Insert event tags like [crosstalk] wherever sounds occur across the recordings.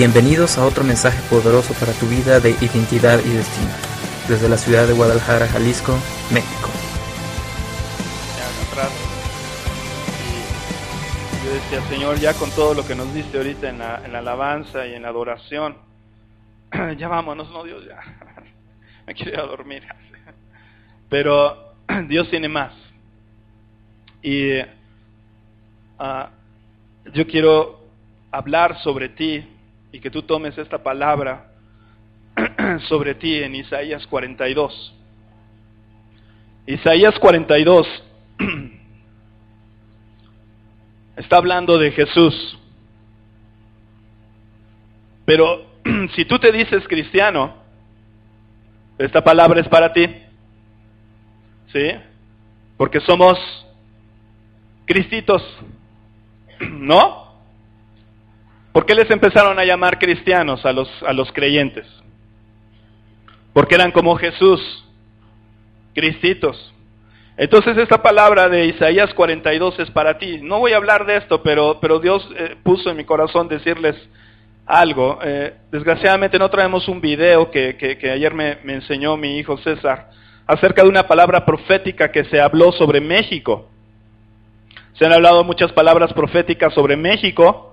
Bienvenidos a otro mensaje poderoso para tu vida de identidad y destino. Desde la ciudad de Guadalajara, Jalisco, México. atrás. Y yo decía, Señor, ya con todo lo que nos diste ahorita en la, alabanza y en la adoración, [clears throat] ya vámonos, no Dios, ya. [laughs] Me quiero ir a dormir. [laughs] Pero [clears throat] Dios tiene más. Y ah, yo quiero hablar sobre ti y que tú tomes esta palabra [clears throat] sobre ti en Isaías 42. Isaías 42 [clears throat] está hablando de Jesús. Pero [clears throat] si tú te dices cristiano, esta palabra es para ti. ¿Sí? Porque somos cristitos. ¿No? ¿Por qué les empezaron a llamar cristianos a los, a los creyentes? Porque eran como Jesús, cristitos. Entonces esta palabra de Isaías 42 es para ti. No voy a hablar de esto, pero, pero Dios eh, puso en mi corazón decirles algo. Eh, desgraciadamente no traemos un video que, que, ayer me, me enseñó mi hijo César acerca de una palabra profética que se habló sobre México. Se han hablado muchas palabras proféticas sobre México,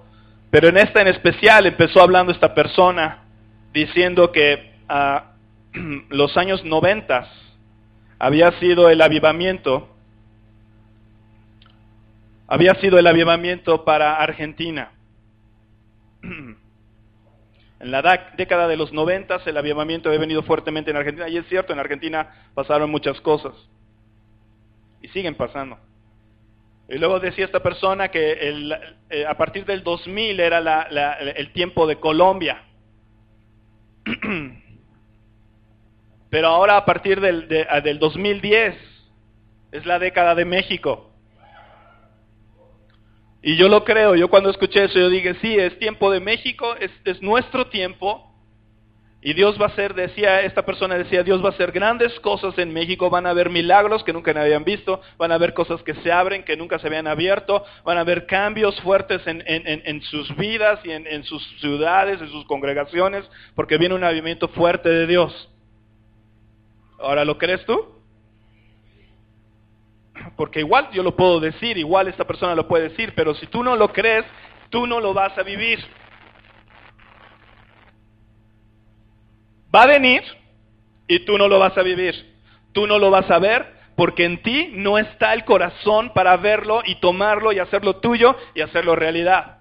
pero en esta en especial empezó hablando esta persona diciendo que a [clears throat] los años noventas había sido el avivamiento, había sido el avivamiento para Argentina. [clears throat] En la década de los noventas el avivamiento había venido fuertemente en Argentina y es cierto, en Argentina pasaron muchas cosas y siguen pasando. Y luego decía esta persona que eh, a partir del 2000 era el tiempo de Colombia. [clears throat] Pero ahora a partir del, del, 2010 es la década de México. Y yo lo creo, yo cuando escuché eso yo dije, sí, es tiempo de México, es, es nuestro tiempo, y Dios va a hacer, decía, esta persona decía, Dios va a hacer grandes cosas en México, van a haber milagros que nunca habían visto, van a haber cosas que se abren que nunca se habían abierto, van a haber cambios fuertes en, sus vidas y en, sus ciudades, en sus congregaciones, porque viene un movimiento fuerte de Dios. Ahora, ¿lo crees tú? Porque igual yo lo puedo decir, igual esta persona lo puede decir, pero si tú no lo crees, tú no lo vas a vivir. Va a venir y tú no lo vas a vivir. Tú no lo vas a ver porque en ti no está el corazón para verlo y tomarlo y hacerlo tuyo y hacerlo realidad.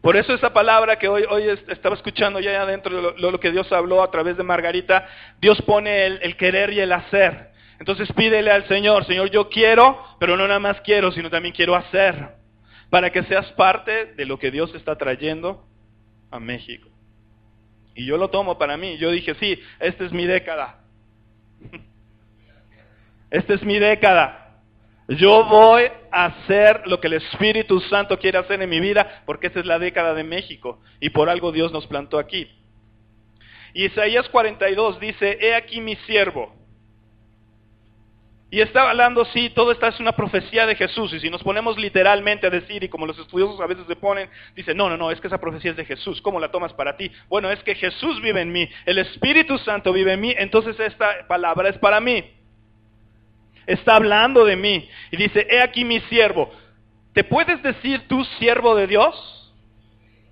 Por eso esa palabra que hoy, hoy estaba escuchando ya adentro de lo, que Dios habló a través de Margarita, Dios pone el, el querer y el hacer. Entonces pídele al Señor, Señor, yo quiero, pero no nada más quiero, sino también quiero hacer, para que seas parte de lo que Dios está trayendo a México. Y yo lo tomo para mí. Yo dije, sí, esta es mi década. Esta es mi década. Yo voy a hacer lo que el Espíritu Santo quiere hacer en mi vida, porque esta es la década de México. Y por algo Dios nos plantó aquí. Isaías 42 dice, he aquí mi siervo y está hablando, sí, todo esto es una profecía de Jesús. Y si nos ponemos literalmente a decir, y como los estudiosos a veces se ponen, dicen, no, no, no, es que esa profecía es de Jesús. ¿Cómo la tomas para ti? Bueno, es que Jesús vive en mí, el Espíritu Santo vive en mí, entonces esta palabra es para mí. Está hablando de mí. Y dice, he aquí mi siervo. ¿Te puedes decir tú siervo de Dios?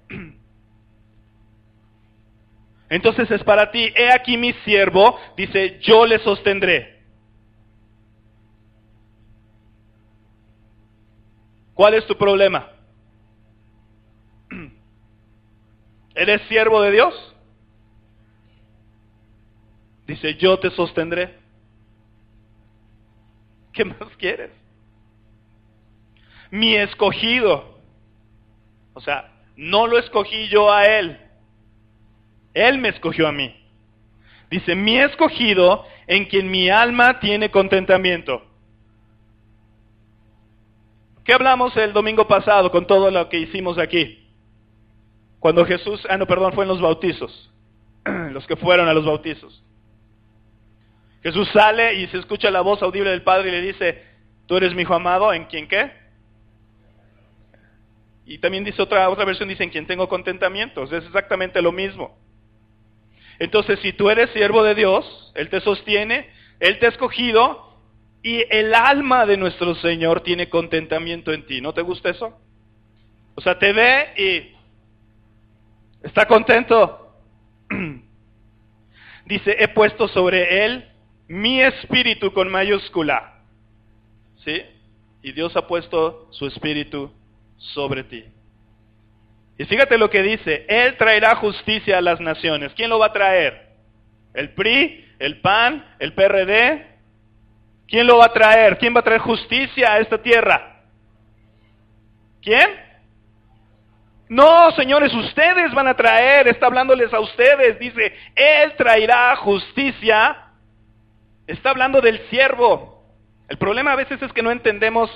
[clears throat] Entonces es para ti, he aquí mi siervo, dice, yo le sostendré. ¿Cuál es tu problema? ¿Eres siervo de Dios? Dice, yo te sostendré. ¿Qué más quieres? Mi escogido. O sea, no lo escogí yo a él. Él me escogió a mí. Dice, mi escogido en quien mi alma tiene contentamiento. ¿Qué hablamos el domingo pasado con todo lo que hicimos aquí? Cuando Jesús, ah no, perdón, fue en los bautizos, [clears throat] los que fueron a los bautizos. Jesús sale y se escucha la voz audible del Padre y le dice, tú eres mi hijo amado, ¿en quién qué? Y también dice otra, otra versión, dice en quien tengo contentamientos. Es exactamente lo mismo. Entonces, si tú eres siervo de Dios, Él te sostiene, Él te ha escogido y el alma de nuestro Señor tiene contentamiento en ti. ¿No te gusta eso? O sea, te ve y está contento. [clears throat] Dice, he puesto sobre Él mi espíritu con mayúscula. ¿Sí? Y Dios ha puesto su espíritu sobre ti. Y fíjate lo que dice, Él traerá justicia a las naciones. ¿Quién lo va a traer? ¿El PRI? ¿El PAN? ¿El PRD? ¿Quién lo va a traer? ¿Quién va a traer justicia a esta tierra? ¿Quién? No, señores, ustedes van a traer, está hablándoles a ustedes, dice, Él traerá justicia. Está hablando del siervo. El problema a veces es que no entendemos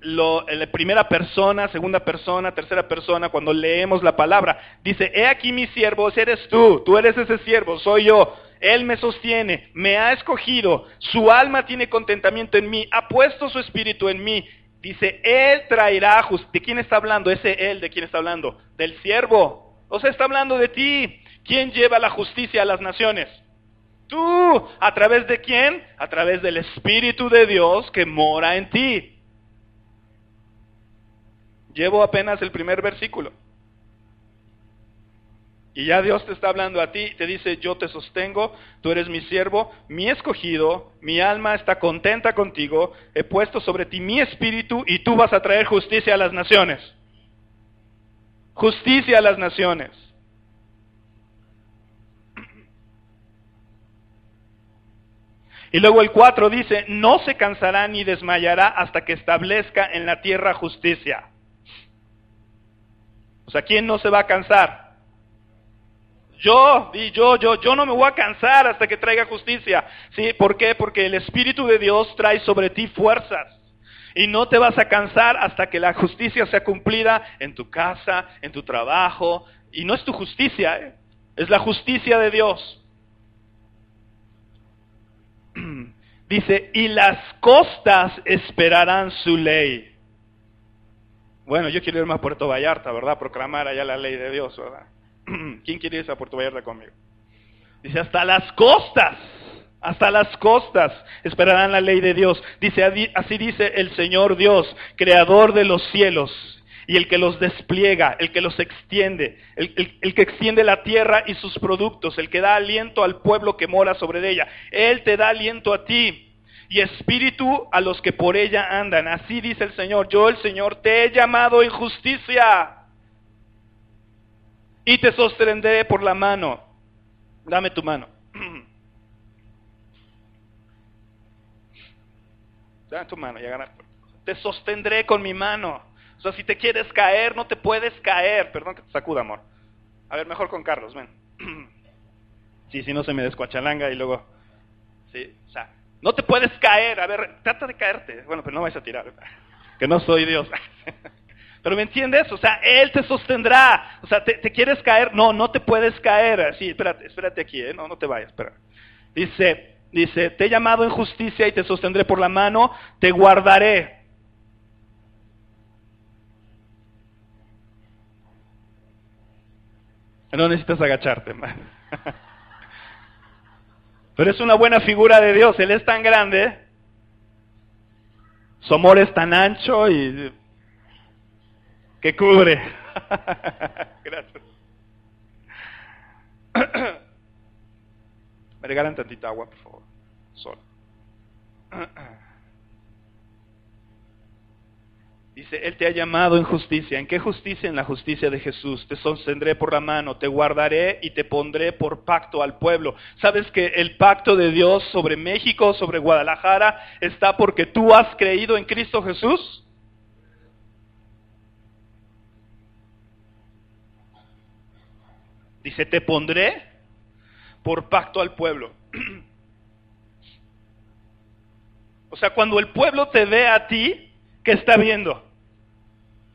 lo, la primera persona, segunda persona, tercera persona, cuando leemos la palabra. Dice, he aquí mi siervo, eres tú, tú eres ese siervo, soy yo. Él me sostiene, me ha escogido, su alma tiene contentamiento en mí, ha puesto su espíritu en mí. Dice, Él traerá justicia. ¿De quién está hablando? Ese Él, ¿de quién está hablando? Del siervo. O sea, está hablando de ti. ¿Quién lleva la justicia a las naciones? Tú. ¿A través de quién? A través del Espíritu de Dios que mora en ti. Llevo apenas el primer versículo. Y ya Dios te está hablando a ti, te dice, yo te sostengo, tú eres mi siervo, mi escogido, mi alma está contenta contigo, he puesto sobre ti mi espíritu y tú vas a traer justicia a las naciones. Justicia a las naciones. Y luego el 4 dice, no se cansará ni desmayará hasta que establezca en la tierra justicia. O sea, ¿quién no se va a cansar? Yo, di yo, yo, yo no me voy a cansar hasta que traiga justicia. ¿Sí? ¿Por qué? Porque el Espíritu de Dios trae sobre ti fuerzas. Y no te vas a cansar hasta que la justicia sea cumplida en tu casa, en tu trabajo. Y no es tu justicia, ¿eh? es la justicia de Dios. [clears throat] Dice, y las costas esperarán su ley. Bueno, yo quiero irme a Puerto Vallarta, ¿verdad? Proclamar allá la ley de Dios, ¿verdad? [clears throat] ¿Quién quiere irse a Puerto Vallarta conmigo? Dice, hasta las costas, hasta las costas esperarán la ley de Dios. Dice, así dice el Señor Dios, creador de los cielos y el que los despliega, el que los extiende, el, el, que extiende la tierra y sus productos, el que da aliento al pueblo que mora sobre ella. Él te da aliento a ti y espíritu a los que por ella andan. Así dice el Señor, yo el Señor te he llamado en justicia y te sostendré por la mano. Dame tu mano. [clears throat] Dame tu mano, ya Te sostendré con mi mano. O sea, si te quieres caer, no te puedes caer. Perdón que te sacuda, amor. A ver, mejor con Carlos, ven. [clears throat] Sí, si no se me descuachalanga y luego... Sí, o sea, no te puedes caer. A ver, trata de caerte. Bueno, pero no vais a tirar. [laughs] Que no soy Dios. [laughs] Pero ¿me entiendes? O sea, Él te sostendrá. O sea, ¿te, quieres caer? No, no te puedes caer. Sí, espérate, espérate aquí, ¿eh? No, no te vayas, espera. Dice, dice, te he llamado en justicia y te sostendré por la mano, te guardaré. No necesitas agacharte, [laughs] Pero es una buena figura de Dios. Él es tan grande. Su amor es tan ancho y que cubre. [laughs] Gracias. [clears throat] Me regalan tantita agua, por favor. Sol. [clears throat] Dice, Él te ha llamado en justicia. ¿En qué justicia? En la justicia de Jesús. Te sostendré por la mano, te guardaré y te pondré por pacto al pueblo. ¿Sabes que el pacto de Dios sobre México, sobre Guadalajara, está porque tú has creído en Cristo Jesús? Dice, te pondré por pacto al pueblo. [clears throat] o sea, cuando el pueblo te ve a ti, ¿qué está viendo?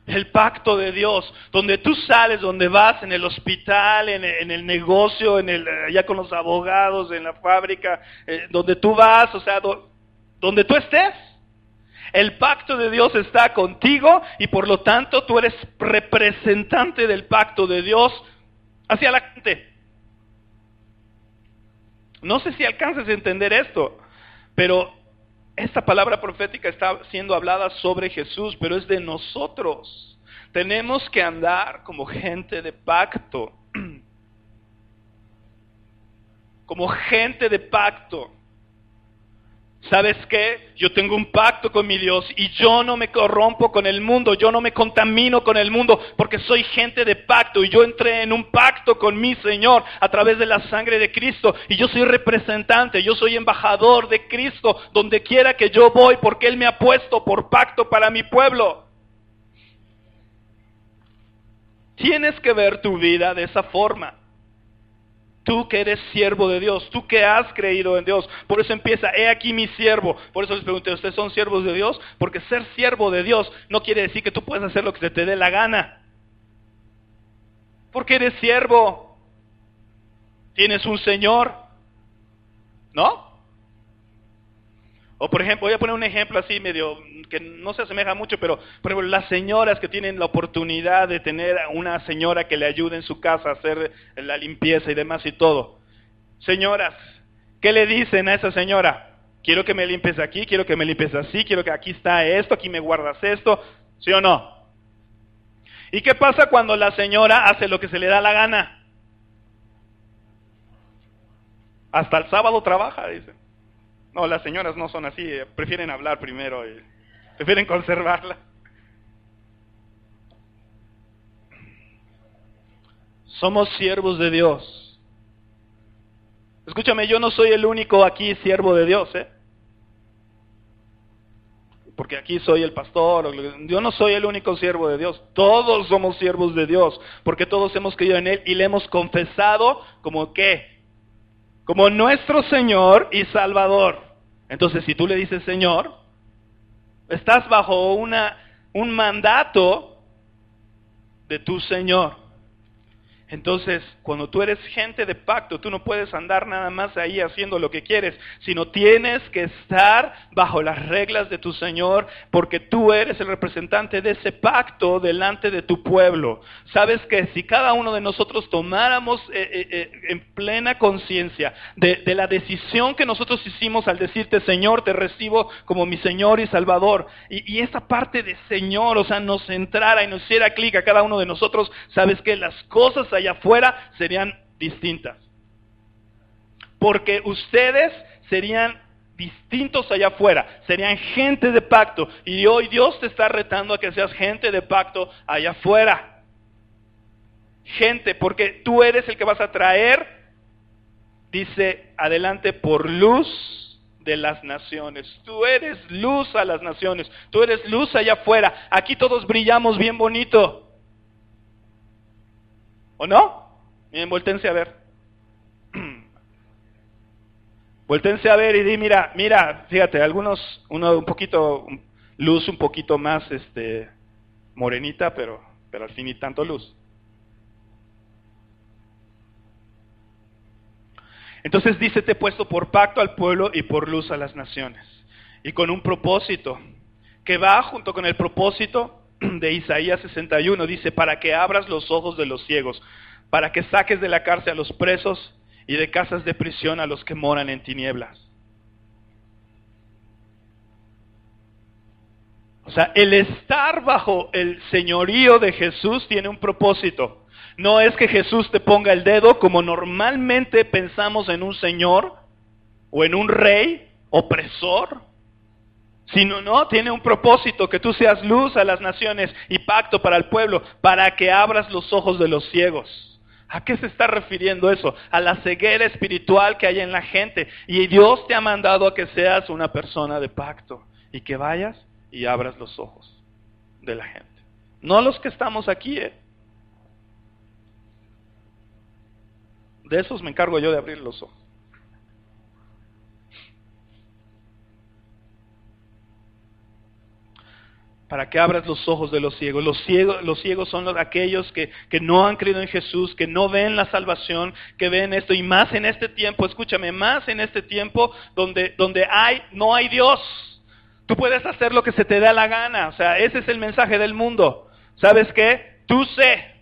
el pacto de Dios, donde tú sales, donde vas en el hospital, en el, negocio, en el, allá con los abogados, en la fábrica, eh, donde tú vas, o sea, donde tú estés. El pacto de Dios está contigo y por lo tanto tú eres representante del pacto de Dios hacia la gente. No sé si alcances a entender esto, pero esta palabra profética está siendo hablada sobre Jesús, pero es de nosotros. Tenemos que andar como gente de pacto. [clears throat] Como gente de pacto. ¿Sabes qué? Yo tengo un pacto con mi Dios y yo no me corrompo con el mundo, yo no me contamino con el mundo porque soy gente de pacto y yo entré en un pacto con mi Señor a través de la sangre de Cristo y yo soy representante, yo soy embajador de Cristo donde quiera que yo voy porque Él me ha puesto por pacto para mi pueblo. Tienes que ver tu vida de esa forma. Tú que eres siervo de Dios, tú que has creído en Dios. Por eso empieza, he aquí mi siervo. Por eso les pregunté, ¿ustedes son siervos de Dios? Porque ser siervo de Dios no quiere decir que tú puedes hacer lo que se te dé la gana. Porque eres siervo. Tienes un Señor. ¿No? O por ejemplo, voy a poner un ejemplo así medio que no se asemeja mucho, pero por ejemplo, las señoras que tienen la oportunidad de tener una señora que le ayude en su casa a hacer la limpieza y demás y todo. Señoras, ¿qué le dicen a esa señora? Quiero que me limpies aquí, quiero que me limpies así, quiero que aquí está esto, aquí me guardas esto, ¿sí o no? ¿Y qué pasa cuando la señora hace lo que se le da la gana? Hasta el sábado trabaja, dicen. No, las señoras no son así, eh, prefieren hablar primero y prefieren conservarla. Somos siervos de Dios. Escúchame, yo no soy el único aquí siervo de Dios, ¿eh? Porque aquí soy el pastor, yo no soy el único siervo de Dios, todos somos siervos de Dios, porque todos hemos creído en Él y le hemos confesado como qué, como nuestro Señor y Salvador. Entonces, si tú le dices Señor, estás bajo una, un mandato de tu Señor. Entonces, cuando tú eres gente de pacto, tú no puedes andar nada más ahí haciendo lo que quieres, sino tienes que estar bajo las reglas de tu Señor, porque tú eres el representante de ese pacto delante de tu pueblo. Sabes que si cada uno de nosotros tomáramos eh, eh, eh, en plena conciencia de, la decisión que nosotros hicimos al decirte, Señor, te recibo como mi Señor y Salvador, y, y esa parte de Señor, o sea, nos entrara y nos hiciera clic a cada uno de nosotros, sabes que las cosas allá afuera serían distintas. Porque ustedes serían distintos allá afuera, serían gente de pacto. Y hoy Dios te está retando a que seas gente de pacto allá afuera. Gente, porque tú eres el que vas a traer, dice adelante, por luz de las naciones. Tú eres luz a las naciones. Tú eres luz allá afuera. Aquí todos brillamos bien bonito. ¿O no? Miren, voltense a ver. [clears throat] voltense a ver y di, mira, mira, fíjate, algunos, uno un poquito, luz un poquito más este, morenita, pero, pero al fin y tanto luz. Entonces dice, te he puesto por pacto al pueblo y por luz a las naciones. Y con un propósito, que va junto con el propósito [clears throat] de Isaías 61 dice, para que abras los ojos de los ciegos, para que saques de la cárcel a los presos y de casas de prisión a los que moran en tinieblas. O sea, el estar bajo el señorío de Jesús tiene un propósito. No es que Jesús te ponga el dedo como normalmente pensamos en un señor o en un rey opresor sino no, tiene un propósito, que tú seas luz a las naciones y pacto para el pueblo, para que abras los ojos de los ciegos. ¿A qué se está refiriendo eso? A la ceguera espiritual que hay en la gente. Y Dios te ha mandado a que seas una persona de pacto y que vayas y abras los ojos de la gente. No los que estamos aquí, ¿eh? De esos me encargo yo de abrir los ojos. Para que abras los ojos de los ciegos. Los ciegos, los ciegos son los, aquellos que, que, no han creído en Jesús, que no ven la salvación, que ven esto, y más en este tiempo, escúchame, más en este tiempo donde, donde hay, no hay Dios, Tú puedes hacer lo que se te da la gana. O sea, ese es el mensaje del mundo. ¿Sabes qué? Tú sé.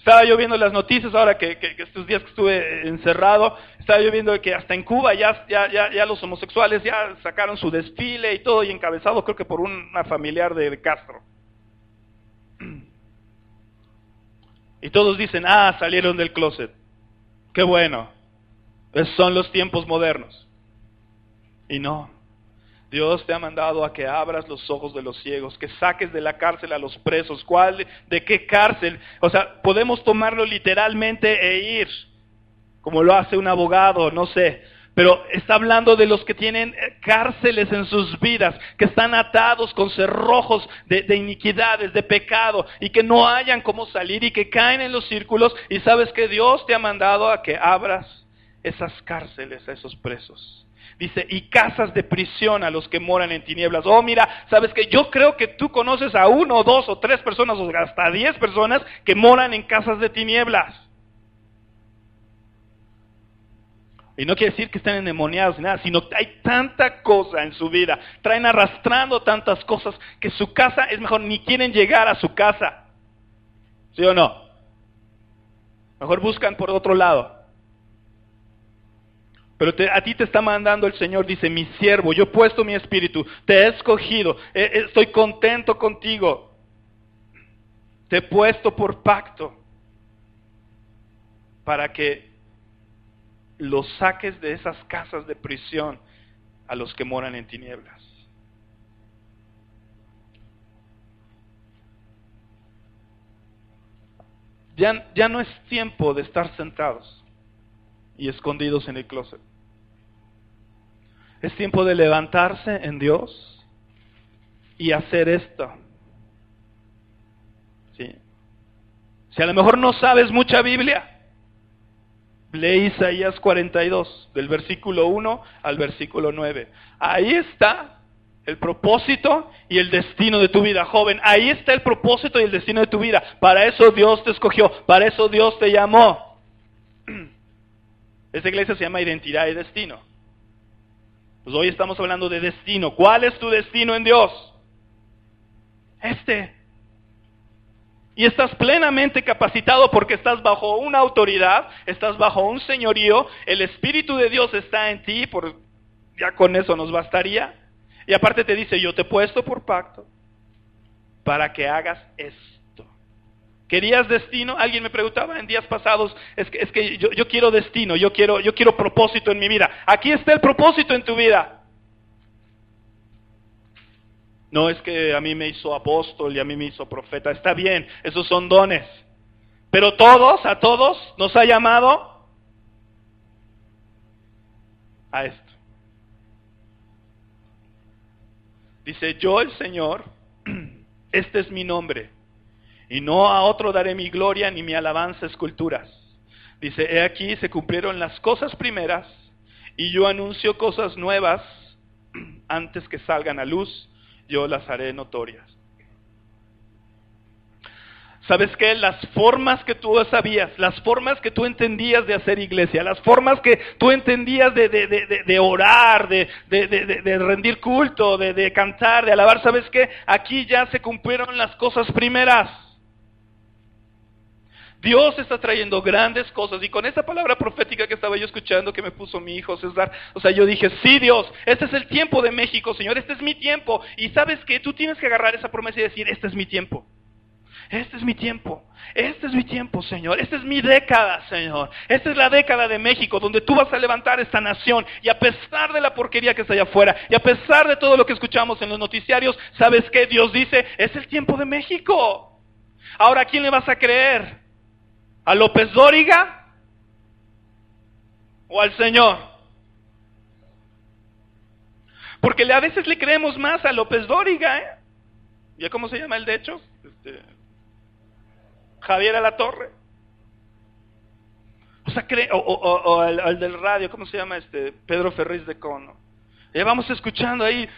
Estaba yo viendo las noticias ahora que, estos días que estuve encerrado, estaba yo viendo que hasta en Cuba ya, ya, ya, ya, los homosexuales ya sacaron su desfile y todo, y encabezado creo que por una familiar de Castro. Y todos dicen, ah, salieron del closet. Qué bueno. Esos son los tiempos modernos. Y no. Dios te ha mandado a que abras los ojos de los ciegos, que saques de la cárcel a los presos. ¿Cuál? ¿De qué cárcel? O sea, podemos tomarlo literalmente e ir, como lo hace un abogado, no sé. Pero está hablando de los que tienen eh, cárceles en sus vidas, que están atados con cerrojos de, de, iniquidades, de pecado, y que no hayan cómo salir y que caen en los círculos. Y sabes que Dios te ha mandado a que abras esas cárceles a esos presos. Dice, y casas de prisión a los que moran en tinieblas. Oh, mira, sabes que yo creo que tú conoces a uno, dos o tres personas, o hasta diez personas que moran en casas de tinieblas. Y no quiere decir que estén endemoniados ni nada, sino que hay tanta cosa en su vida. Traen arrastrando tantas cosas que su casa es mejor, ni quieren llegar a su casa. ¿Sí o no? Mejor buscan por otro lado. Pero a ti te está mandando el Señor, dice, mi siervo, yo he puesto mi espíritu, te he escogido, eh, eh, estoy contento contigo. Te he puesto por pacto para que los saques de esas casas de prisión a los que moran en tinieblas. Ya, ya no es tiempo de estar sentados y escondidos en el closet. Es tiempo de levantarse en Dios y hacer esto. ¿Sí? Si a lo mejor no sabes mucha Biblia, lee Isaías 42, del versículo 1 al versículo 9. Ahí está el propósito y el destino de tu vida, joven. Ahí está el propósito y el destino de tu vida. Para eso Dios te escogió, para eso Dios te llamó. [clears throat] Esta iglesia se llama identidad y destino. Pues hoy estamos hablando de destino. ¿Cuál es tu destino en Dios? Este. Y estás plenamente capacitado porque estás bajo una autoridad, estás bajo un señorío, el Espíritu de Dios está en ti, por, ya con eso nos bastaría. Y aparte te dice, yo te he puesto por pacto para que hagas esto. ¿Querías destino? Alguien me preguntaba en días pasados, es que, es que yo, quiero destino, yo quiero, yo quiero propósito en mi vida. Aquí está el propósito en tu vida. No es que a mí me hizo apóstol y a mí me hizo profeta. Está bien, esos son dones. Pero todos, a todos, nos ha llamado a esto. Dice, yo el Señor, [clears throat] este es mi nombre y no a otro daré mi gloria ni mi alabanza esculturas. Dice, he aquí se cumplieron las cosas primeras y yo anuncio cosas nuevas [clears throat] antes que salgan a luz, yo las haré notorias. ¿Sabes qué? Las formas que tú sabías, las formas que tú entendías de hacer iglesia, las formas que tú entendías de, de, de, de orar, de, rendir culto, de cantar, de alabar, ¿sabes qué? Aquí ya se cumplieron las cosas primeras. Dios está trayendo grandes cosas. Y con esa palabra profética que estaba yo escuchando que me puso mi hijo César, o sea, yo dije, sí Dios, este es el tiempo de México, Señor, este es mi tiempo. Y sabes que tú tienes que agarrar esa promesa y decir, este es mi tiempo. Este es mi tiempo. Este es mi tiempo, Señor. Esta es mi década, Señor. Esta es la década de México, donde tú vas a levantar esta nación. Y a pesar de la porquería que está allá afuera, y a pesar de todo lo que escuchamos en los noticiarios, ¿sabes qué? Dios dice, es el tiempo de México. Ahora, ¿a quién le vas a creer? ¿A López Dóriga o al Señor? Porque a veces le creemos más a López Dóriga, ¿eh? ¿Ya cómo se llama el de hecho? Este, Javier a la Torre. O sea, cree, o, al, del radio, ¿cómo se llama este? Pedro Ferriz de Cono. Y vamos escuchando ahí,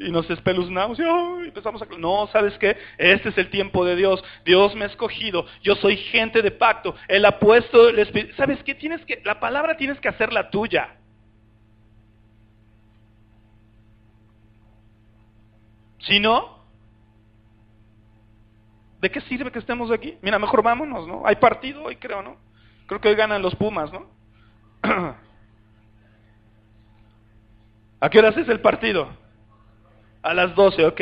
y nos espeluznamos y empezamos a... No, ¿sabes qué? Este es el tiempo de Dios. Dios me ha escogido. Yo soy gente de pacto. Él ha puesto el Espíritu. ¿Sabes qué? Tienes que... La palabra tienes que hacerla tuya. Si no, ¿de qué sirve que estemos aquí? Mira, mejor vámonos, ¿no? Hay partido hoy, creo, ¿no? Creo que hoy ganan los Pumas, ¿no? [clears throat] ¿A qué horas es el partido? A las 12, ok.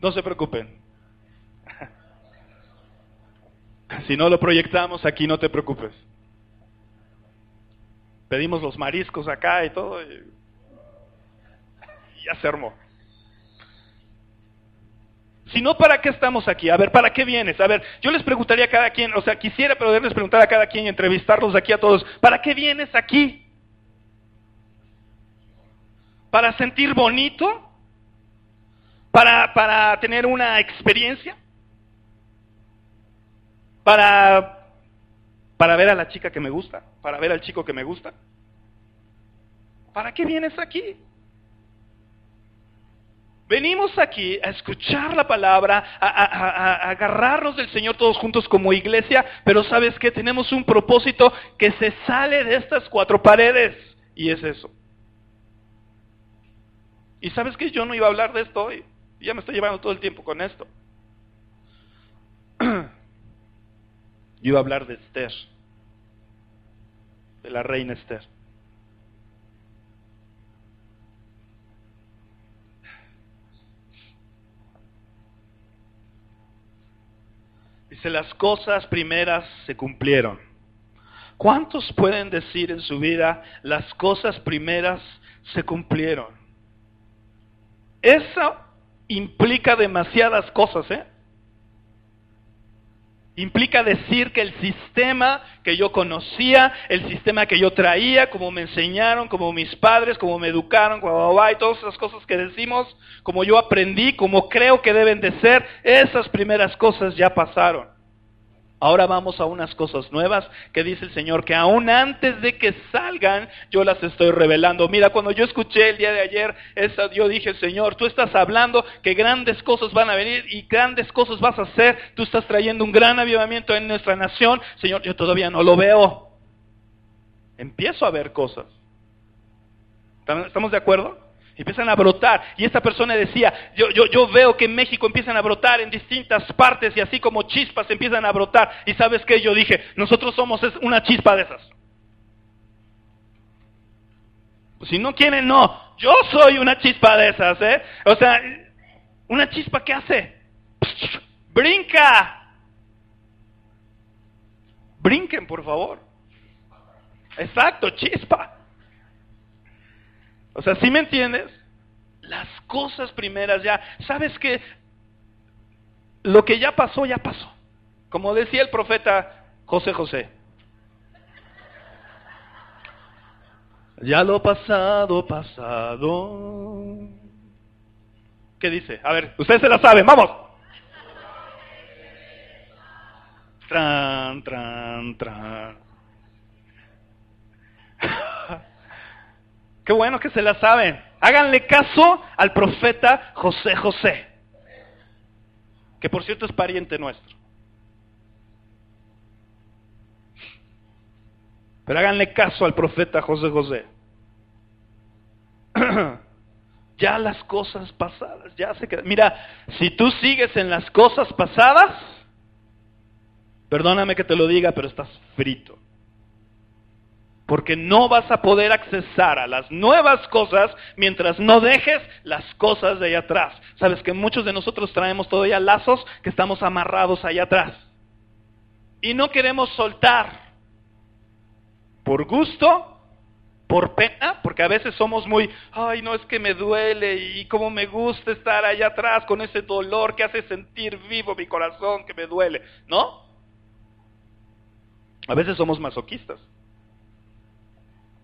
No se preocupen. [laughs] Si no lo proyectamos aquí, no te preocupes. Pedimos los mariscos acá y todo. Y ya se armó. Si no, ¿para qué estamos aquí? A ver, ¿para qué vienes? A ver, yo les preguntaría a cada quien, o sea, quisiera poderles preguntar a cada quien y entrevistarlos aquí a todos, ¿para qué vienes aquí? ¿Para sentir bonito? ¿Para, para tener una experiencia? ¿Para, ¿Para ver a la chica que me gusta? ¿Para ver al chico que me gusta? ¿Para qué vienes aquí? Venimos aquí a escuchar la palabra, a, agarrarnos del Señor todos juntos como iglesia, pero sabes que tenemos un propósito que se sale de estas cuatro paredes y es eso. Y sabes que yo no iba a hablar de esto hoy, ya me estoy llevando todo el tiempo con esto. [clears throat] Yo iba a hablar de Esther, de la reina Esther. Dice, las cosas primeras se cumplieron. ¿Cuántos pueden decir en su vida, las cosas primeras se cumplieron? Eso implica demasiadas cosas, ¿eh? Implica decir que el sistema que yo conocía, el sistema que yo traía, como me enseñaron, como mis padres, como me educaron, y todas esas cosas que decimos, como yo aprendí, como creo que deben de ser, esas primeras cosas ya pasaron. Ahora vamos a unas cosas nuevas que dice el Señor, que aún antes de que salgan, yo las estoy revelando. Mira, cuando yo escuché el día de ayer, esa, yo dije, Señor, tú estás hablando que grandes cosas van a venir y grandes cosas vas a hacer. Tú estás trayendo un gran avivamiento en nuestra nación. Señor, yo todavía no lo veo. Empiezo a ver cosas. ¿Estamos de acuerdo? Empiezan a brotar. Y esta persona decía, yo, yo, yo veo que en México empiezan a brotar en distintas partes y así como chispas empiezan a brotar. Y sabes qué, yo dije, nosotros somos una chispa de esas. Si no quieren, no. Yo soy una chispa de esas, ¿eh? O sea, una chispa que hace. Brinca. Brinquen, por favor. Exacto, chispa. O sea, ¿sí me entiendes? Las cosas primeras ya, ¿sabes qué? Lo que ya pasó, ya pasó. Como decía el profeta José José. Ya lo pasado, pasado. ¿Qué dice? A ver, ustedes se la saben, vamos. Tran, tran, tran. Qué bueno que se la saben. Háganle caso al profeta José José, que por cierto es pariente nuestro. Pero háganle caso al profeta José José. [clears throat] ya las cosas pasadas, ya se quedan. Mira, si tú sigues en las cosas pasadas, perdóname que te lo diga, pero estás frito porque no vas a poder accesar a las nuevas cosas mientras no dejes las cosas de allá atrás. Sabes que muchos de nosotros traemos todavía lazos que estamos amarrados allá atrás. Y no queremos soltar. Por gusto, por pena, porque a veces somos muy, ay, no es que me duele y cómo me gusta estar allá atrás con ese dolor que hace sentir vivo mi corazón, que me duele, ¿no? A veces somos masoquistas.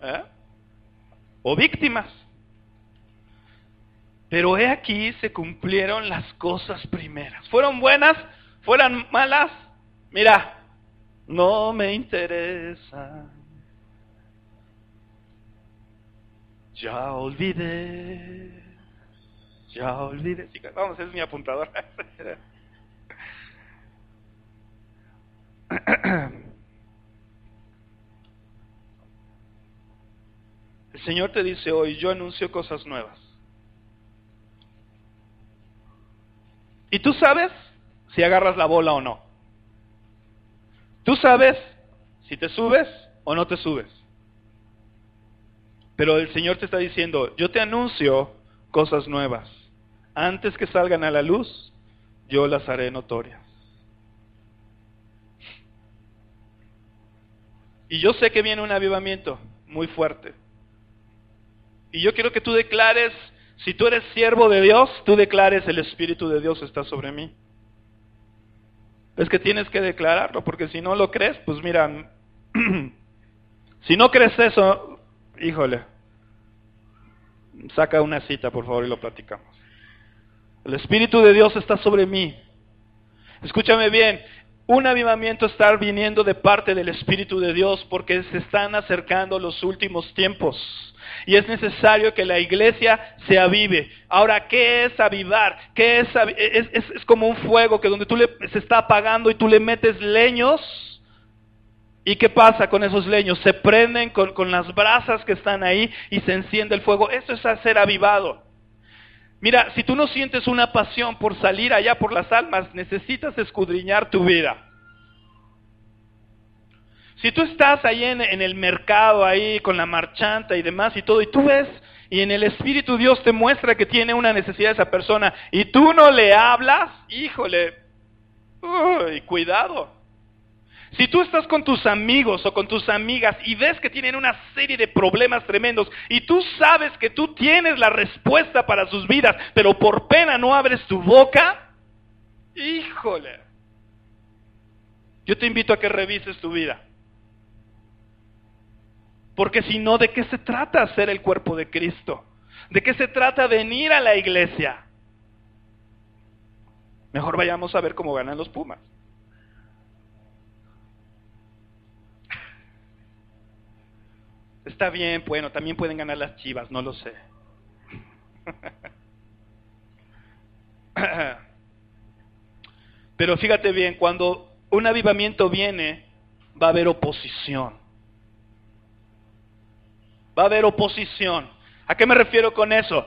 ¿Eh? o víctimas. Pero he aquí se cumplieron las cosas primeras. ¿Fueron buenas? ¿Fueron malas? Mira, no me interesa. Ya olvidé. Ya olvidé. Vamos, es mi apuntador. [laughs] [clears throat] [clears throat] Señor te dice hoy, yo anuncio cosas nuevas. Y tú sabes si agarras la bola o no. Tú sabes si te subes o no te subes. Pero el Señor te está diciendo, yo te anuncio cosas nuevas. Antes que salgan a la luz, yo las haré notorias. Y yo sé que viene un avivamiento muy fuerte. Y yo quiero que tú declares, si tú eres siervo de Dios, tú declares, el Espíritu de Dios está sobre mí. Es que tienes que declararlo, porque si no lo crees, pues mira, [clears throat] si no crees eso, híjole, saca una cita, por favor, y lo platicamos. El Espíritu de Dios está sobre mí. Escúchame bien, un avivamiento está viniendo de parte del Espíritu de Dios porque se están acercando los últimos tiempos. Y es necesario que la iglesia se avive. Ahora, ¿qué es avivar? ¿Qué es, es, es, como un fuego que donde tú le, se está apagando y tú le metes leños. ¿Y qué pasa con esos leños? Se prenden con, con las brasas que están ahí y se enciende el fuego. Eso es hacer avivado. Mira, si tú no sientes una pasión por salir allá por las almas, necesitas escudriñar tu vida. Si tú estás ahí en, el mercado, ahí con la marchanta y demás y todo, y tú ves y en el Espíritu Dios te muestra que tiene una necesidad esa persona y tú no le hablas, híjole, uy, cuidado. Si tú estás con tus amigos o con tus amigas y ves que tienen una serie de problemas tremendos y tú sabes que tú tienes la respuesta para sus vidas, pero por pena no abres tu boca, híjole. Yo te invito a que revises tu vida. Porque si no, ¿de qué se trata ser el cuerpo de Cristo? ¿De qué se trata venir a la iglesia? Mejor vayamos a ver cómo ganan los Pumas. Está bien, bueno, también pueden ganar las chivas, no lo sé. Pero fíjate bien, cuando un avivamiento viene, va a haber oposición va a haber oposición. ¿A qué me refiero con eso?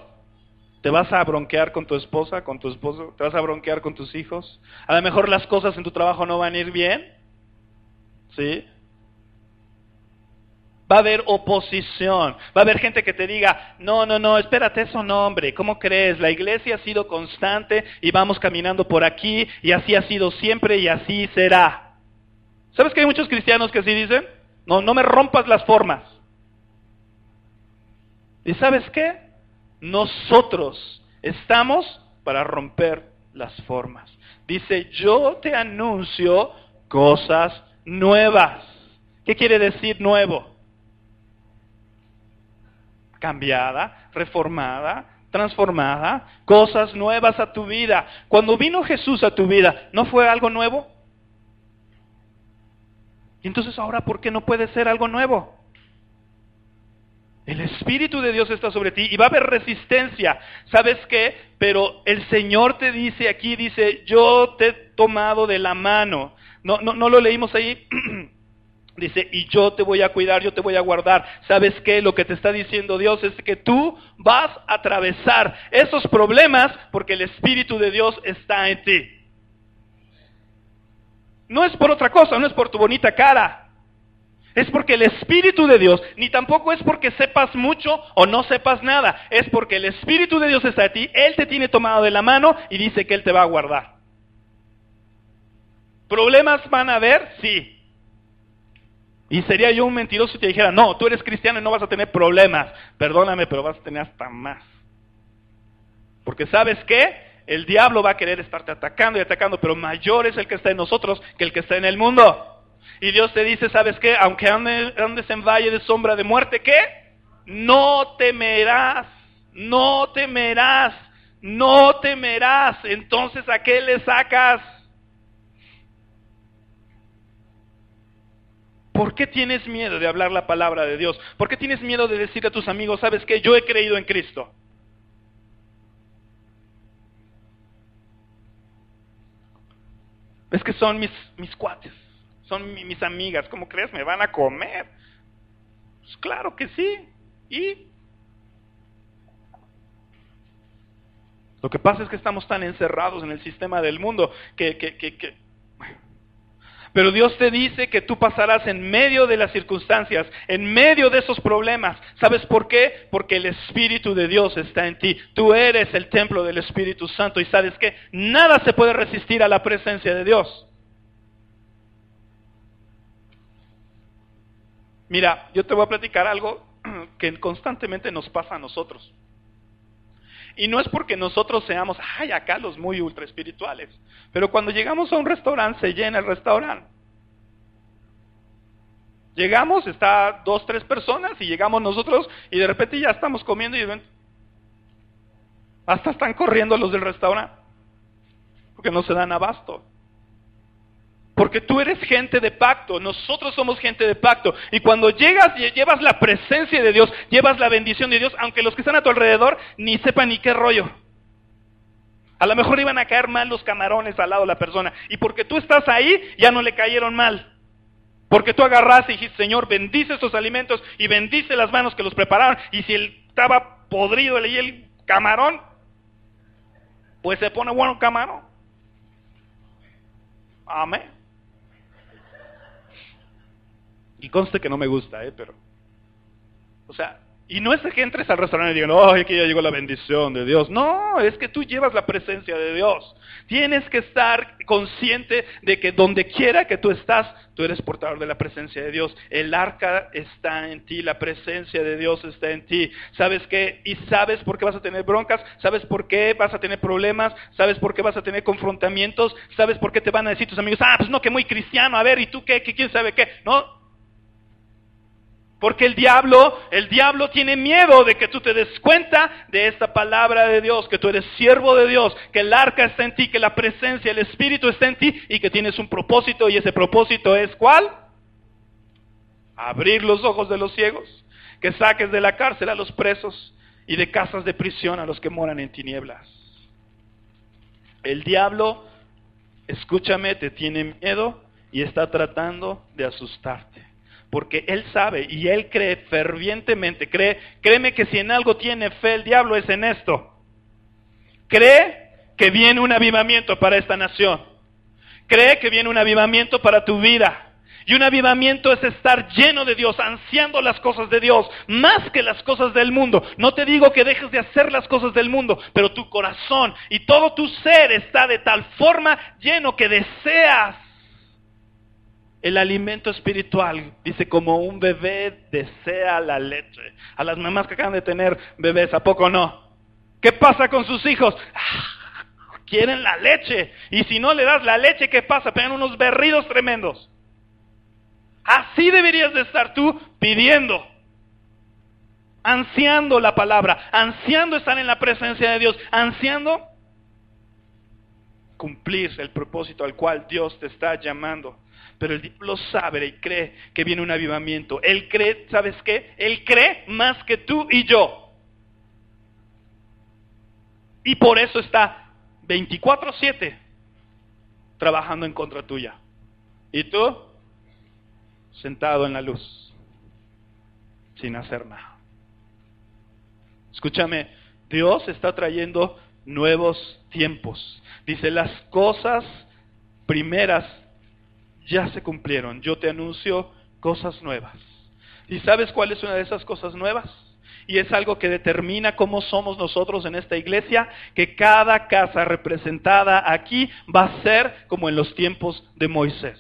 ¿Te vas a bronquear con tu esposa, con tu esposo? ¿Te vas a bronquear con tus hijos? A lo mejor las cosas en tu trabajo no van a ir bien. ¿Sí? Va a haber oposición. Va a haber gente que te diga, no, no, no, espérate, eso no, hombre. ¿Cómo crees? La iglesia ha sido constante y vamos caminando por aquí y así ha sido siempre y así será. ¿Sabes que hay muchos cristianos que así dicen? No, no me rompas las formas. ¿Y sabes qué? Nosotros estamos para romper las formas. Dice, yo te anuncio cosas nuevas. ¿Qué quiere decir nuevo? Cambiada, reformada, transformada, cosas nuevas a tu vida. Cuando vino Jesús a tu vida, ¿no fue algo nuevo? Y entonces ahora, ¿por qué no puede ser algo nuevo? El Espíritu de Dios está sobre ti y va a haber resistencia. ¿Sabes qué? Pero el Señor te dice aquí, dice, yo te he tomado de la mano. No, no, no lo leímos ahí. [clears throat] dice, y yo te voy a cuidar, yo te voy a guardar. ¿Sabes qué? Lo que te está diciendo Dios es que tú vas a atravesar esos problemas porque el Espíritu de Dios está en ti. No es por otra cosa, no es por tu bonita cara es porque el Espíritu de Dios, ni tampoco es porque sepas mucho o no sepas nada, es porque el Espíritu de Dios está en ti, Él te tiene tomado de la mano y dice que Él te va a guardar. ¿Problemas van a haber? Sí. Y sería yo un mentiroso si te dijera, no, tú eres cristiano y no vas a tener problemas. Perdóname, pero vas a tener hasta más. Porque sabes qué? El diablo va a querer estarte atacando y atacando, pero mayor es el que está en nosotros que el que está en el mundo. Y Dios te dice, ¿sabes qué? Aunque andes en valle de sombra de muerte, ¿qué? No temerás, no temerás, no temerás. Entonces, ¿a qué le sacas? ¿Por qué tienes miedo de hablar la palabra de Dios? ¿Por qué tienes miedo de decir a tus amigos, sabes qué? Yo he creído en Cristo. Es que son mis, mis cuates son mis amigas, ¿cómo crees? ¿Me van a comer? Pues claro que sí. ¿Y? Lo que pasa es que estamos tan encerrados en el sistema del mundo que, que, que, que pero Dios te dice que tú pasarás en medio de las circunstancias, en medio de esos problemas. ¿Sabes por qué? Porque el Espíritu de Dios está en ti. Tú eres el templo del Espíritu Santo y sabes que nada se puede resistir a la presencia de Dios. Mira, yo te voy a platicar algo [clears throat] que constantemente nos pasa a nosotros. Y no es porque nosotros seamos, ay, acá los muy ultra espirituales. Pero cuando llegamos a un restaurante, se llena el restaurante. Llegamos, está dos, tres personas y llegamos nosotros y de repente ya estamos comiendo y ven, hasta están corriendo los del restaurante. Porque no se dan abasto. Porque tú eres gente de pacto, nosotros somos gente de pacto. Y cuando llegas y llevas la presencia de Dios, llevas la bendición de Dios, aunque los que están a tu alrededor ni sepan ni qué rollo. A lo mejor iban a caer mal los camarones al lado de la persona. Y porque tú estás ahí, ya no le cayeron mal. Porque tú agarraste y dijiste, Señor, bendice estos alimentos y bendice las manos que los prepararon. Y si él estaba podrido y el camarón, pues se pone bueno camarón. Amén. Y conste que no me gusta, ¿eh? Pero, o sea, y no es que entres al restaurante y digan, oh, aquí ya llegó la bendición de Dios. No, es que tú llevas la presencia de Dios. Tienes que estar consciente de que donde quiera que tú estás, tú eres portador de la presencia de Dios. El arca está en ti, la presencia de Dios está en ti. ¿Sabes qué? Y sabes por qué vas a tener broncas, sabes por qué vas a tener problemas, sabes por qué vas a tener confrontamientos, sabes por qué te van a decir tus amigos, ah, pues no, que muy cristiano, a ver, ¿y tú qué? ¿Qué quién sabe qué? No, porque el diablo, el diablo tiene miedo de que tú te des cuenta de esta palabra de Dios, que tú eres siervo de Dios, que el arca está en ti, que la presencia, el Espíritu está en ti y que tienes un propósito y ese propósito es ¿cuál? Abrir los ojos de los ciegos, que saques de la cárcel a los presos y de casas de prisión a los que moran en tinieblas. El diablo, escúchame, te tiene miedo y está tratando de asustarte porque él sabe y él cree fervientemente, cree, créeme que si en algo tiene fe el diablo es en esto. Cree que viene un avivamiento para esta nación. Cree que viene un avivamiento para tu vida. Y un avivamiento es estar lleno de Dios, ansiando las cosas de Dios, más que las cosas del mundo. No te digo que dejes de hacer las cosas del mundo, pero tu corazón y todo tu ser está de tal forma lleno que deseas el alimento espiritual, dice, como un bebé desea la leche. A las mamás que acaban de tener bebés, ¿a poco no? ¿Qué pasa con sus hijos? Ah, quieren la leche. Y si no le das la leche, ¿qué pasa? Pegan unos berridos tremendos. Así deberías de estar tú pidiendo, ansiando la palabra, ansiando estar en la presencia de Dios, ansiando cumplir el propósito al cual Dios te está llamando. Pero el diablo sabe y cree que viene un avivamiento. Él cree, ¿sabes qué? Él cree más que tú y yo. Y por eso está 24/7 trabajando en contra tuya. ¿Y tú? Sentado en la luz, sin hacer nada. Escúchame, Dios está trayendo nuevos tiempos. Dice, las cosas primeras ya se cumplieron. Yo te anuncio cosas nuevas. ¿Y sabes cuál es una de esas cosas nuevas? Y es algo que determina cómo somos nosotros en esta iglesia, que cada casa representada aquí va a ser como en los tiempos de Moisés.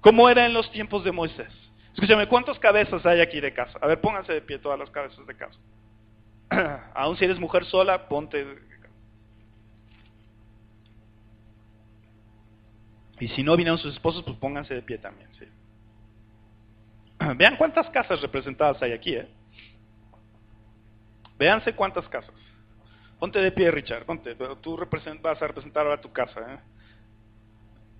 ¿Cómo era en los tiempos de Moisés? Escúchame, ¿cuántas cabezas hay aquí de casa? A ver, pónganse de pie todas las cabezas de casa. [clears throat] Aún si eres mujer sola, ponte Y si no vinieron sus esposos, pues pónganse de pie también. [clears throat] Vean cuántas casas representadas hay aquí. ¿eh? Véanse cuántas casas. Ponte de pie, Richard. Ponte. Tú vas a representar ahora tu casa.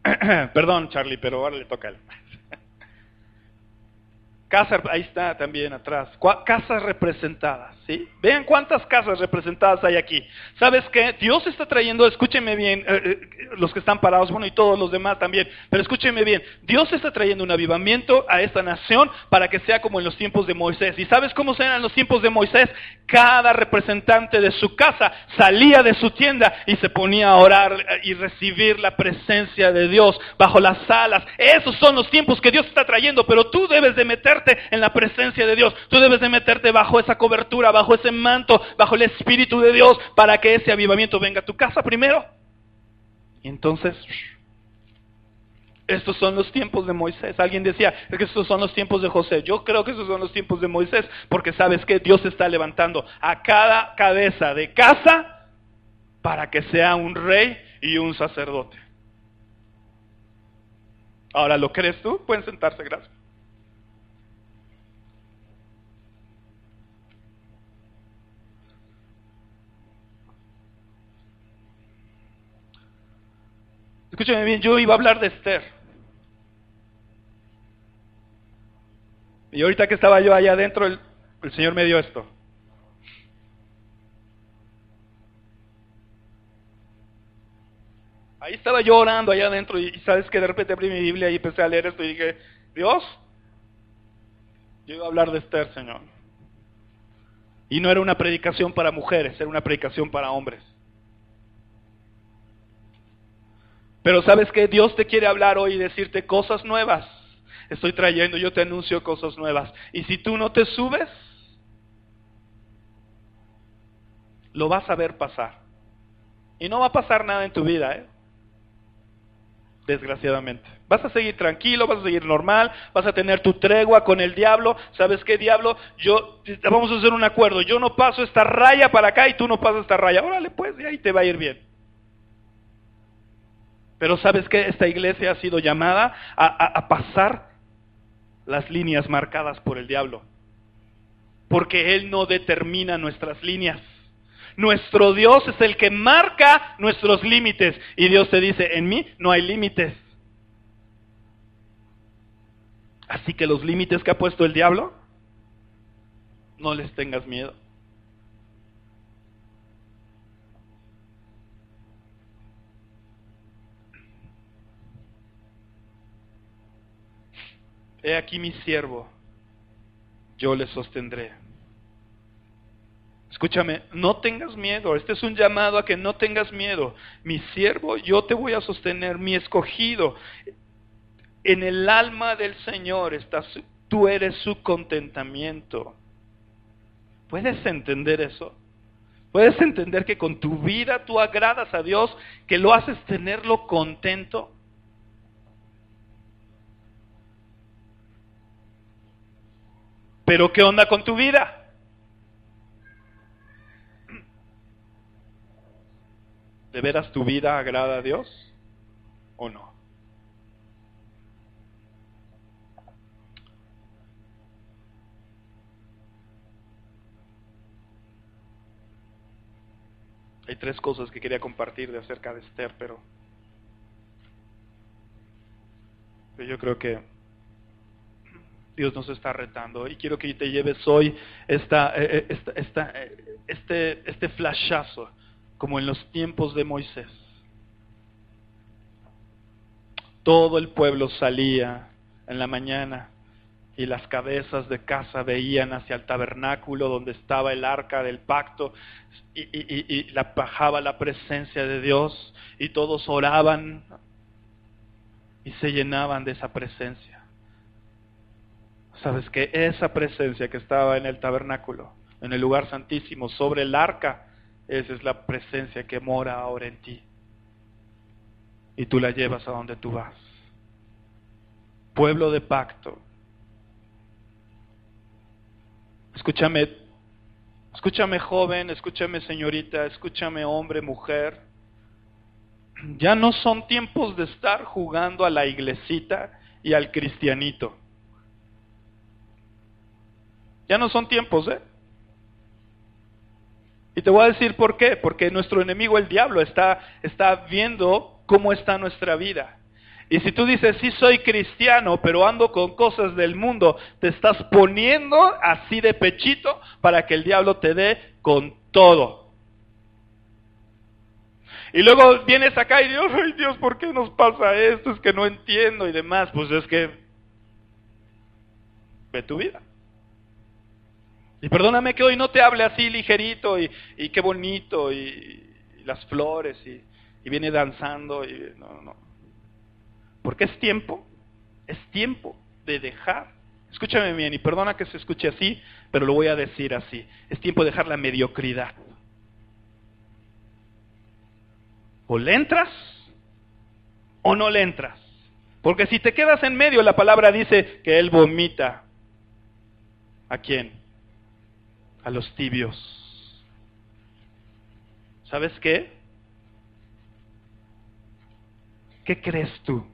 ¿eh? [clears throat] Perdón, Charlie, pero ahora le toca a él. [laughs] Casa, ahí está también atrás. Casas representadas. ¿Sí? Vean cuántas casas representadas hay aquí. ¿Sabes qué? Dios está trayendo, escúchenme bien, eh, eh, los que están parados, bueno, y todos los demás también, pero escúchenme bien, Dios está trayendo un avivamiento a esta nación para que sea como en los tiempos de Moisés. ¿Y sabes cómo eran los tiempos de Moisés? Cada representante de su casa salía de su tienda y se ponía a orar y recibir la presencia de Dios bajo las alas. Esos son los tiempos que Dios está trayendo, pero tú debes de meterte en la presencia de Dios. Tú debes de meterte bajo esa cobertura, bajo ese manto, bajo el Espíritu de Dios, para que ese avivamiento venga a tu casa primero. Y entonces, estos son los tiempos de Moisés. Alguien decía que estos son los tiempos de José. Yo creo que estos son los tiempos de Moisés, porque sabes que Dios está levantando a cada cabeza de casa para que sea un rey y un sacerdote. Ahora, ¿lo crees tú? Pueden sentarse, gracias. Escúchame bien, yo iba a hablar de Esther. Y ahorita que estaba yo allá adentro, el, Señor me dio esto. Ahí estaba yo orando allá adentro y, sabes que de repente abrí mi Biblia y empecé a leer esto y dije, Dios, yo iba a hablar de Esther, Señor. Y no era una predicación para mujeres, era una predicación para hombres. Pero sabes que Dios te quiere hablar hoy y decirte cosas nuevas. Estoy trayendo, yo te anuncio cosas nuevas. Y si tú no te subes, lo vas a ver pasar. Y no va a pasar nada en tu vida, ¿eh? Desgraciadamente. Vas a seguir tranquilo, vas a seguir normal, vas a tener tu tregua con el diablo. ¿Sabes qué, diablo? Yo, vamos a hacer un acuerdo. Yo no paso esta raya para acá y tú no pasas esta raya. Órale, pues, y ahí te va a ir bien. Pero sabes que esta iglesia ha sido llamada a, pasar las líneas marcadas por el diablo. Porque Él no determina nuestras líneas. Nuestro Dios es el que marca nuestros límites. Y Dios te dice, en mí no hay límites. Así que los límites que ha puesto el diablo, no les tengas miedo. He aquí mi siervo, yo le sostendré. Escúchame, no tengas miedo. Este es un llamado a que no tengas miedo. Mi siervo, yo te voy a sostener, mi escogido. En el alma del Señor estás, tú eres su contentamiento. ¿Puedes entender eso? ¿Puedes entender que con tu vida tú agradas a Dios, que lo haces tenerlo contento? Pero ¿qué onda con tu vida? ¿De veras tu vida agrada a Dios o no? Hay tres cosas que quería compartir de acerca de Esther, pero, yo creo que Dios nos está retando y quiero que te lleves hoy esta, eh, eh, eh, este, este flashazo como en los tiempos de Moisés. Todo el pueblo salía en la mañana y las cabezas de casa veían hacia el tabernáculo donde estaba el arca del pacto y, y la bajaba la presencia de Dios y todos oraban y se llenaban de esa presencia. Sabes que esa presencia que estaba en el tabernáculo, en el lugar santísimo, sobre el arca, esa es la presencia que mora ahora en ti. Y tú la llevas a donde tú vas. Pueblo de pacto. Escúchame, escúchame joven, escúchame señorita, escúchame hombre, mujer. Ya no son tiempos de estar jugando a la iglesita y al cristianito. Ya no son tiempos, ¿eh? Y te voy a decir por qué. Porque nuestro enemigo, el diablo, está, está viendo cómo está nuestra vida. Y si tú dices, sí soy cristiano, pero ando con cosas del mundo, te estás poniendo así de pechito para que el diablo te dé con todo. Y luego vienes acá y Dios, ay Dios, ¿por qué nos pasa esto? Es que no entiendo y demás. Pues es que ve tu vida. Y perdóname que hoy no te hable así ligerito y, qué bonito y, las flores y, y, viene danzando y no, no. Porque es tiempo, es tiempo de dejar. Escúchame bien y perdona que se escuche así, pero lo voy a decir así. Es tiempo de dejar la mediocridad. O le entras o no le entras. Porque si te quedas en medio, la palabra dice que Él vomita. ¿A quién? A los tibios. ¿Sabes qué? ¿Qué crees tú?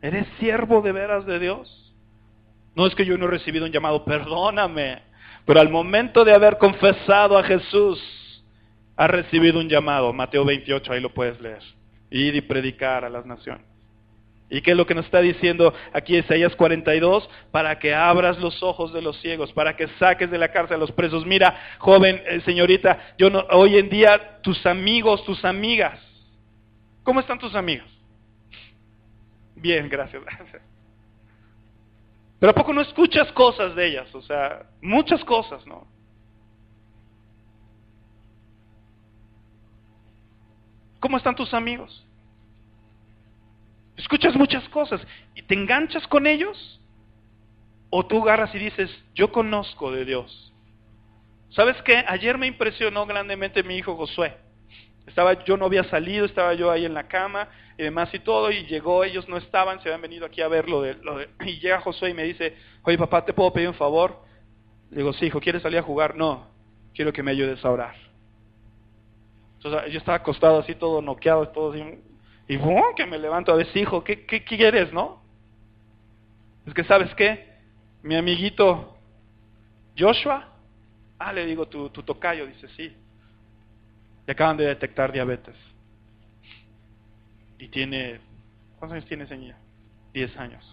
¿Eres siervo de veras de Dios? No es que yo no he recibido un llamado, perdóname. Pero al momento de haber confesado a Jesús, ha recibido un llamado, Mateo 28, ahí lo puedes leer, ir y predicar a las naciones. ¿Y qué es lo que nos está diciendo aquí Isaías 42? Para que abras los ojos de los ciegos, para que saques de la cárcel a los presos. Mira, joven, eh, señorita, yo no, hoy en día tus amigos, tus amigas, ¿cómo están tus amigos? Bien, gracias. [laughs] Pero ¿a poco no escuchas cosas de ellas? O sea, muchas cosas, ¿no? ¿Cómo están tus amigos? Escuchas muchas cosas y te enganchas con ellos o tú agarras y dices, yo conozco de Dios. ¿Sabes qué? Ayer me impresionó grandemente mi hijo Josué. Estaba, yo no había salido, estaba yo ahí en la cama y demás y todo, y llegó, ellos no estaban, se habían venido aquí a ver lo de, lo de, y llega Josué y me dice, oye papá, ¿te puedo pedir un favor? Le digo, sí, hijo, ¿quieres salir a jugar? No, quiero que me ayudes a orar. Entonces yo estaba acostado así todo noqueado, todo así, y ¡bum! que me levanto a ver, hijo, ¿qué, ¿qué, quieres, no? Es que, ¿sabes qué? Mi amiguito Joshua, ah, le digo, tu, tocayo, dice, sí. Le acaban de detectar diabetes. Y tiene, ¿cuántos años tiene señor? Diez años.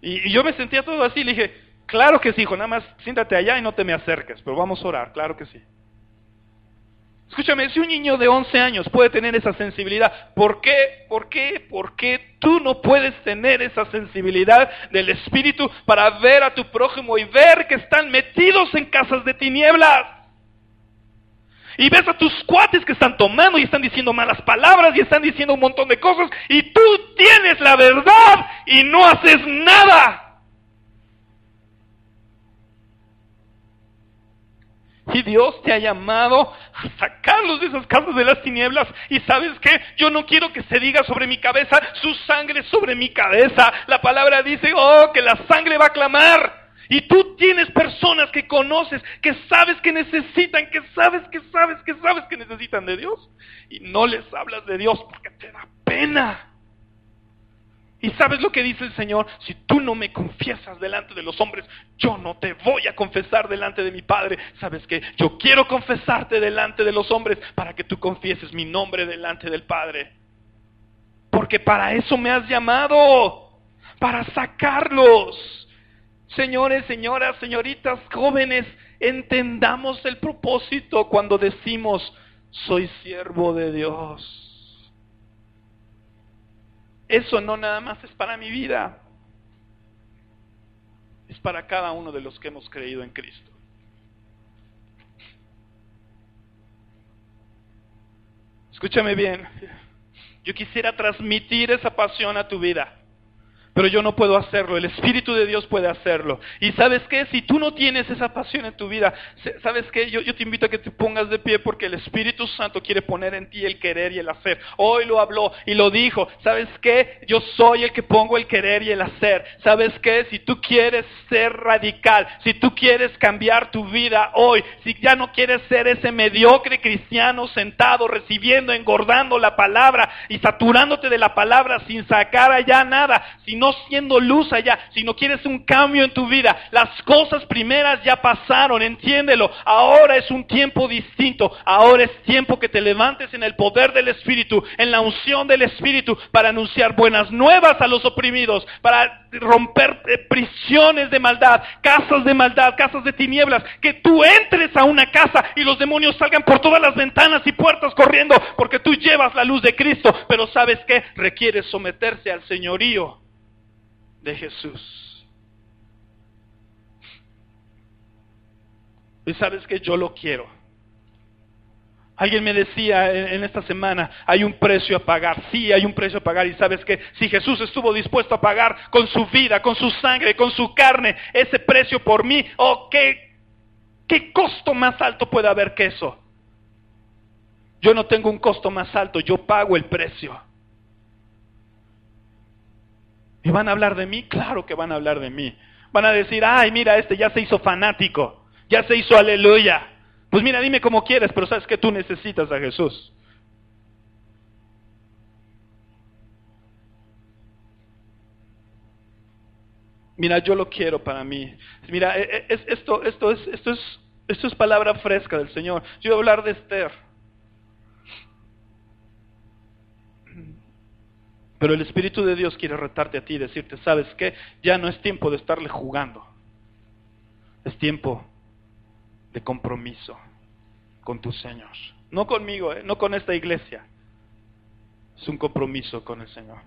Y, y yo me sentía todo así, le dije, claro que sí, hijo, nada más siéntate allá y no te me acerques, pero vamos a orar, claro que sí. Escúchame, si un niño de 11 años puede tener esa sensibilidad, ¿por qué? ¿Por qué? ¿Por qué tú no puedes tener esa sensibilidad del Espíritu para ver a tu prójimo y ver que están metidos en casas de tinieblas? Y ves a tus cuates que están tomando y están diciendo malas palabras y están diciendo un montón de cosas y tú tienes la verdad y no haces nada. Y Dios te ha llamado a sacarlos de esas casas de las tinieblas. Y sabes qué? Yo no quiero que se diga sobre mi cabeza, su sangre sobre mi cabeza. La palabra dice, oh, que la sangre va a clamar. Y tú tienes personas que conoces, que sabes que necesitan, que sabes, que sabes, que sabes que necesitan de Dios. Y no les hablas de Dios porque te da pena. Y sabes lo que dice el Señor, si tú no me confiesas delante de los hombres, yo no te voy a confesar delante de mi Padre. Sabes que yo quiero confesarte delante de los hombres para que tú confieses mi nombre delante del Padre. Porque para eso me has llamado, para sacarlos. Señores, señoras, señoritas, jóvenes, entendamos el propósito cuando decimos, soy siervo de Dios. Eso no nada más es para mi vida, es para cada uno de los que hemos creído en Cristo. Escúchame bien, yo quisiera transmitir esa pasión a tu vida. Pero yo no puedo hacerlo, el Espíritu de Dios puede hacerlo. Y sabes qué, si tú no tienes esa pasión en tu vida, sabes qué, yo, te invito a que te pongas de pie porque el Espíritu Santo quiere poner en ti el querer y el hacer. Hoy lo habló y lo dijo, sabes qué, yo soy el que pongo el querer y el hacer. Sabes qué, si tú quieres ser radical, si tú quieres cambiar tu vida hoy, si ya no quieres ser ese mediocre cristiano sentado, recibiendo, engordando la palabra y saturándote de la palabra sin sacar allá nada, no siendo luz allá, sino quieres un cambio en tu vida. Las cosas primeras ya pasaron, entiéndelo. Ahora es un tiempo distinto. Ahora es tiempo que te levantes en el poder del Espíritu, en la unción del Espíritu, para anunciar buenas nuevas a los oprimidos, para romper eh, prisiones de maldad, casas de maldad, casas de tinieblas. Que tú entres a una casa y los demonios salgan por todas las ventanas y puertas corriendo, porque tú llevas la luz de Cristo. Pero sabes que requiere someterse al señorío de Jesús. Y sabes que yo lo quiero. Alguien me decía en, esta semana, hay un precio a pagar. Sí, hay un precio a pagar. Y sabes que si Jesús estuvo dispuesto a pagar con su vida, con su sangre, con su carne, ese precio por mí, oh, ¿qué, qué costo más alto puede haber que eso? Yo no tengo un costo más alto, yo pago el precio. ¿Y van a hablar de mí? Claro que van a hablar de mí. Van a decir, ay, mira, este ya se hizo fanático, ya se hizo aleluya. Pues mira, dime cómo quieres, pero sabes que tú necesitas a Jesús. Mira, yo lo quiero para mí. Mira, e, e, esto, esto, es, esto, es, esto es palabra fresca del Señor. Yo voy a hablar de Esther. Pero el Espíritu de Dios quiere retarte a ti y decirte, ¿sabes qué? Ya no es tiempo de estarle jugando. Es tiempo de compromiso con tu Señor. No conmigo, ¿eh? no con esta iglesia. Es un compromiso con el Señor.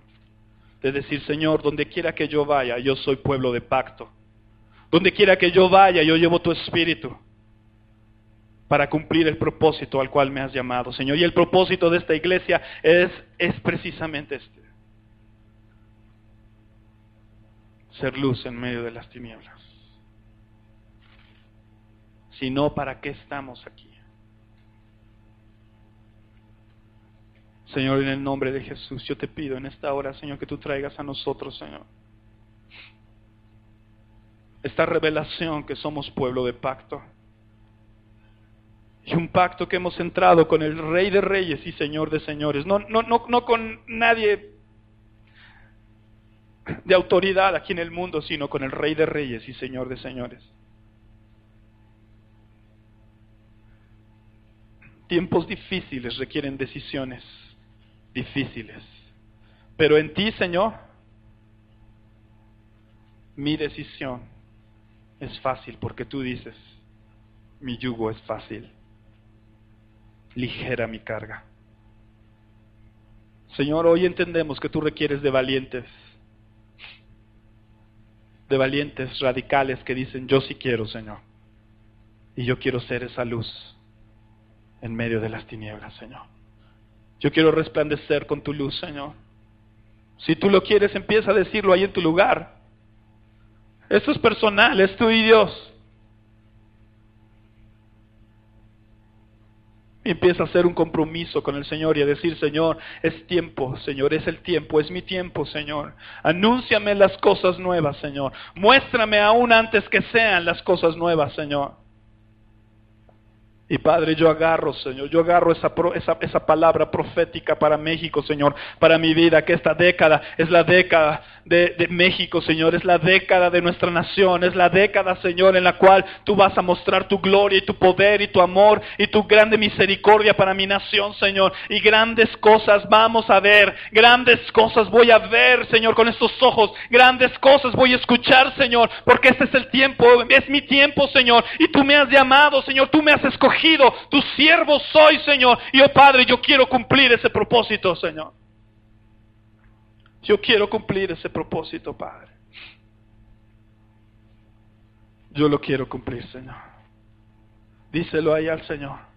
De decir, Señor, donde quiera que yo vaya, yo soy pueblo de pacto. Donde quiera que yo vaya, yo llevo tu espíritu para cumplir el propósito al cual me has llamado, Señor. Y el propósito de esta iglesia es, es precisamente este. Ser luz en medio de las tinieblas. Si no, ¿para qué estamos aquí? Señor, en el nombre de Jesús, yo te pido en esta hora, Señor, que tú traigas a nosotros, Señor, esta revelación que somos pueblo de pacto. Y un pacto que hemos entrado con el Rey de Reyes y Señor de Señores. No, no, no, no con nadie de autoridad aquí en el mundo, sino con el Rey de Reyes y Señor de Señores. Tiempos difíciles requieren decisiones difíciles. Pero en ti, Señor, mi decisión es fácil porque tú dices, mi yugo es fácil, ligera mi carga. Señor, hoy entendemos que tú requieres de valientes de valientes radicales que dicen, yo sí quiero, Señor. Y yo quiero ser esa luz en medio de las tinieblas, Señor. Yo quiero resplandecer con tu luz, Señor. Si tú lo quieres, empieza a decirlo ahí en tu lugar. Esto es personal, es tú y Dios. Empieza a hacer un compromiso con el Señor y a decir, Señor, es tiempo, Señor, es el tiempo, es mi tiempo, Señor. Anúnciame las cosas nuevas, Señor. Muéstrame aún antes que sean las cosas nuevas, Señor. Y Padre, yo agarro, Señor, yo agarro esa, esa, esa, palabra profética para México, Señor, para mi vida, que esta década es la década de, México, Señor, es la década de nuestra nación, es la década, Señor, en la cual tú vas a mostrar tu gloria y tu poder y tu amor y tu grande misericordia para mi nación, Señor. Y grandes cosas vamos a ver, grandes cosas voy a ver, Señor, con estos ojos, grandes cosas voy a escuchar, Señor, porque este es el tiempo, es mi tiempo, Señor, y tú me has llamado, Señor, tú me has escogido, tu siervo soy, Señor, y oh Padre, yo quiero cumplir ese propósito, Señor. Yo quiero cumplir ese propósito, Padre. Yo lo quiero cumplir, Señor. Díselo ahí al Señor.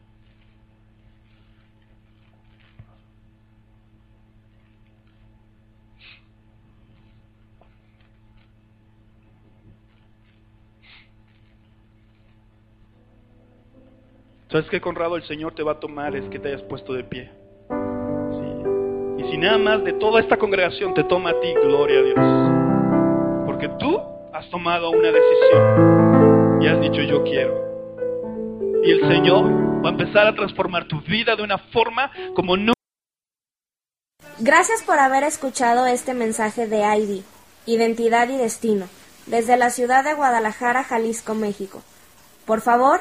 ¿Sabes qué, Conrado? El Señor te va a tomar es que te hayas puesto de pie si nada más de toda esta congregación te toma a ti, gloria a Dios. Porque tú has tomado una decisión y has dicho yo quiero. Y el Señor va a empezar a transformar tu vida de una forma como nunca. Gracias por haber escuchado este mensaje de ID. Identidad y Destino, desde la ciudad de Guadalajara, Jalisco, México. Por favor,